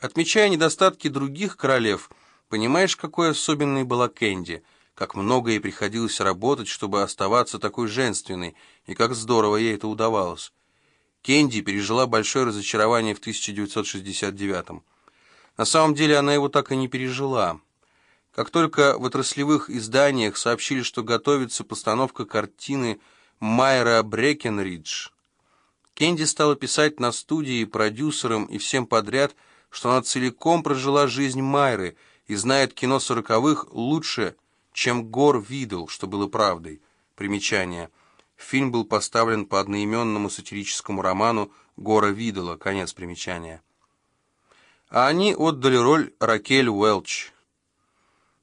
Отмечая недостатки других королев, понимаешь, какой особенной была Кэнди, как много ей приходилось работать, чтобы оставаться такой женственной, и как здорово ей это удавалось. Кэнди пережила большое разочарование в 1969 -м. На самом деле она его так и не пережила. Как только в отраслевых изданиях сообщили, что готовится постановка картины Майра Брекенридж, Кэнди стала писать на студии, продюсерам и всем подряд – что она целиком прожила жизнь Майры и знает кино сороковых лучше, чем Гор видел, что было правдой. Примечание. Фильм был поставлен по одноименному сатирическому роману Гора Видела. Конец примечания. А они отдали роль Ракель Уэлч.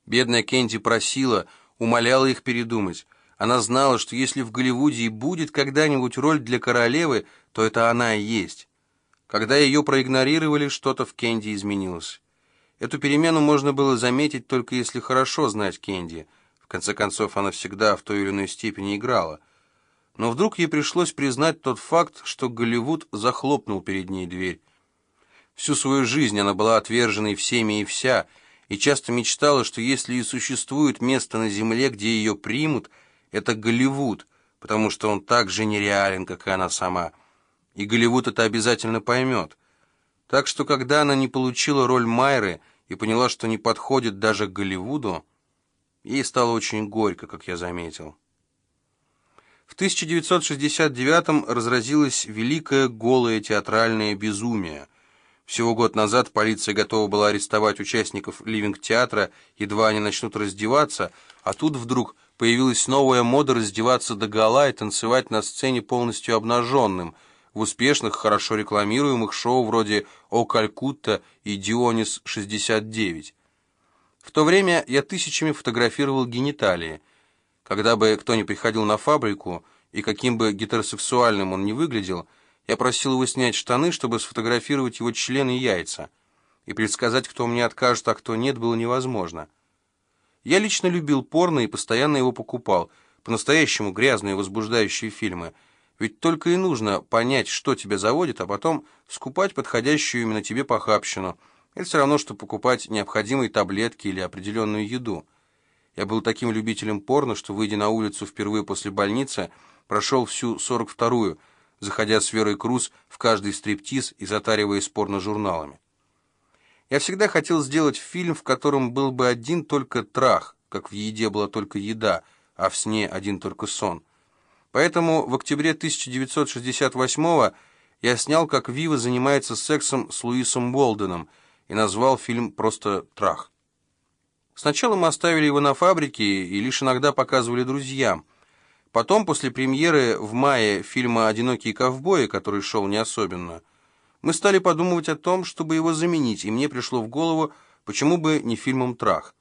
Бедная Кенди просила, умоляла их передумать. Она знала, что если в Голливуде и будет когда-нибудь роль для королевы, то это она и есть. Когда ее проигнорировали, что-то в Кенди изменилось. Эту перемену можно было заметить только если хорошо знать Кенди. В конце концов, она всегда в той или иной степени играла. Но вдруг ей пришлось признать тот факт, что Голливуд захлопнул перед ней дверь. Всю свою жизнь она была отверженной всеми и вся, и часто мечтала, что если и существует место на земле, где ее примут, это Голливуд, потому что он так же нереален, как и она сама — и Голливуд это обязательно поймет. Так что, когда она не получила роль Майры и поняла, что не подходит даже к Голливуду, ей стало очень горько, как я заметил. В 1969-м разразилось великое голое театральное безумие. Всего год назад полиция готова была арестовать участников ливинг-театра, едва они начнут раздеваться, а тут вдруг появилась новая мода раздеваться до гола и танцевать на сцене полностью обнаженным – в успешных, хорошо рекламируемых шоу вроде «О Калькутта» и «Дионис-69». В то время я тысячами фотографировал гениталии. Когда бы кто ни приходил на фабрику, и каким бы гетеросексуальным он ни выглядел, я просил его снять штаны, чтобы сфотографировать его члены и яйца. И предсказать, кто мне откажет, а кто нет, было невозможно. Я лично любил порно и постоянно его покупал, по-настоящему грязные возбуждающие фильмы – ведь только и нужно понять, что тебя заводит, а потом скупать подходящую именно тебе похабщину. Это все равно, что покупать необходимые таблетки или определенную еду. Я был таким любителем порно, что, выйдя на улицу впервые после больницы, прошел всю 42-ю, заходя с Верой Круз в каждый стриптиз и затариваясь порно-журналами. Я всегда хотел сделать фильм, в котором был бы один только трах, как в еде была только еда, а в сне один только сон. Поэтому в октябре 1968 я снял, как Вива занимается сексом с Луисом Болденом и назвал фильм просто «Трах». Сначала мы оставили его на фабрике и лишь иногда показывали друзьям. Потом, после премьеры в мае фильма «Одинокие ковбои», который шел не особенно, мы стали подумывать о том, чтобы его заменить, и мне пришло в голову, почему бы не фильмом «Трах».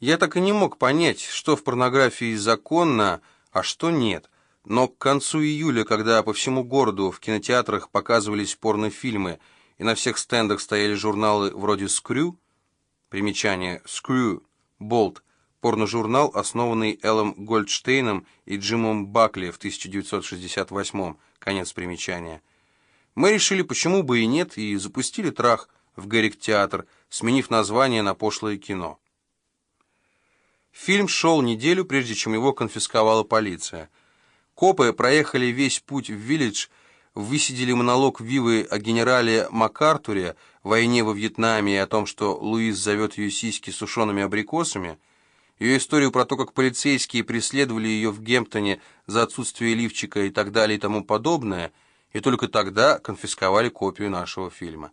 Я так и не мог понять, что в порнографии законно, а что нет. Но к концу июля, когда по всему городу в кинотеатрах показывались порнофильмы и на всех стендах стояли журналы вроде «Скрю», примечание «Скрю», «Болт», порножурнал, основанный Эллом Гольдштейном и Джимом Бакли в 1968 конец примечания. Мы решили, почему бы и нет, и запустили трах в Гэрик-театр, сменив название на пошлое кино. Фильм шел неделю, прежде чем его конфисковала полиция. Копы проехали весь путь в Виллидж, высидели монолог Вивы о генерале МакАртуре, войне во Вьетнаме и о том, что Луис зовет ее сиськи сушеными абрикосами, ее историю про то, как полицейские преследовали ее в Гемптоне за отсутствие лифчика и так далее и тому подобное, и только тогда конфисковали копию нашего фильма.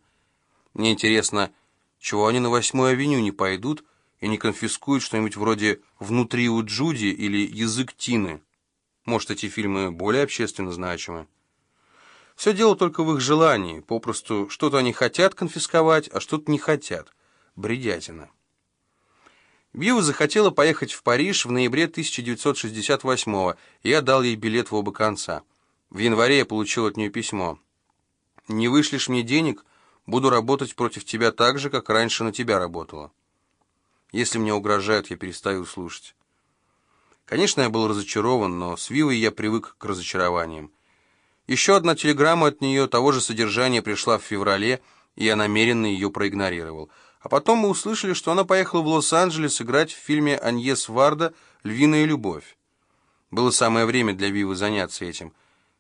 Мне интересно, чего они на Восьмую авеню не пойдут, и не конфискуют что-нибудь вроде «Внутри у Джуди» или «Язык Тины». Может, эти фильмы более общественно значимы? Все дело только в их желании. Попросту, что-то они хотят конфисковать, а что-то не хотят. Бредятина. Бьюва захотела поехать в Париж в ноябре 1968-го, и я дал ей билет в оба конца. В январе я получил от нее письмо. «Не вышлешь мне денег, буду работать против тебя так же, как раньше на тебя работала». Если мне угрожают, я перестаю слушать. Конечно, я был разочарован, но с Вивой я привык к разочарованиям. Еще одна телеграмма от нее того же содержания пришла в феврале, и я намеренно ее проигнорировал. А потом мы услышали, что она поехала в Лос-Анджелес играть в фильме Аньес Варда «Львиная любовь». Было самое время для Вивы заняться этим.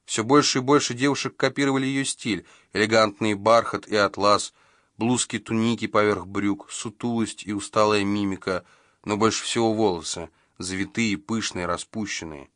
Все больше и больше девушек копировали ее стиль. Элегантный бархат и атлас, блузки-туники поверх брюк, сутулость и усталая мимика, но больше всего волосы, завитые, пышные, распущенные.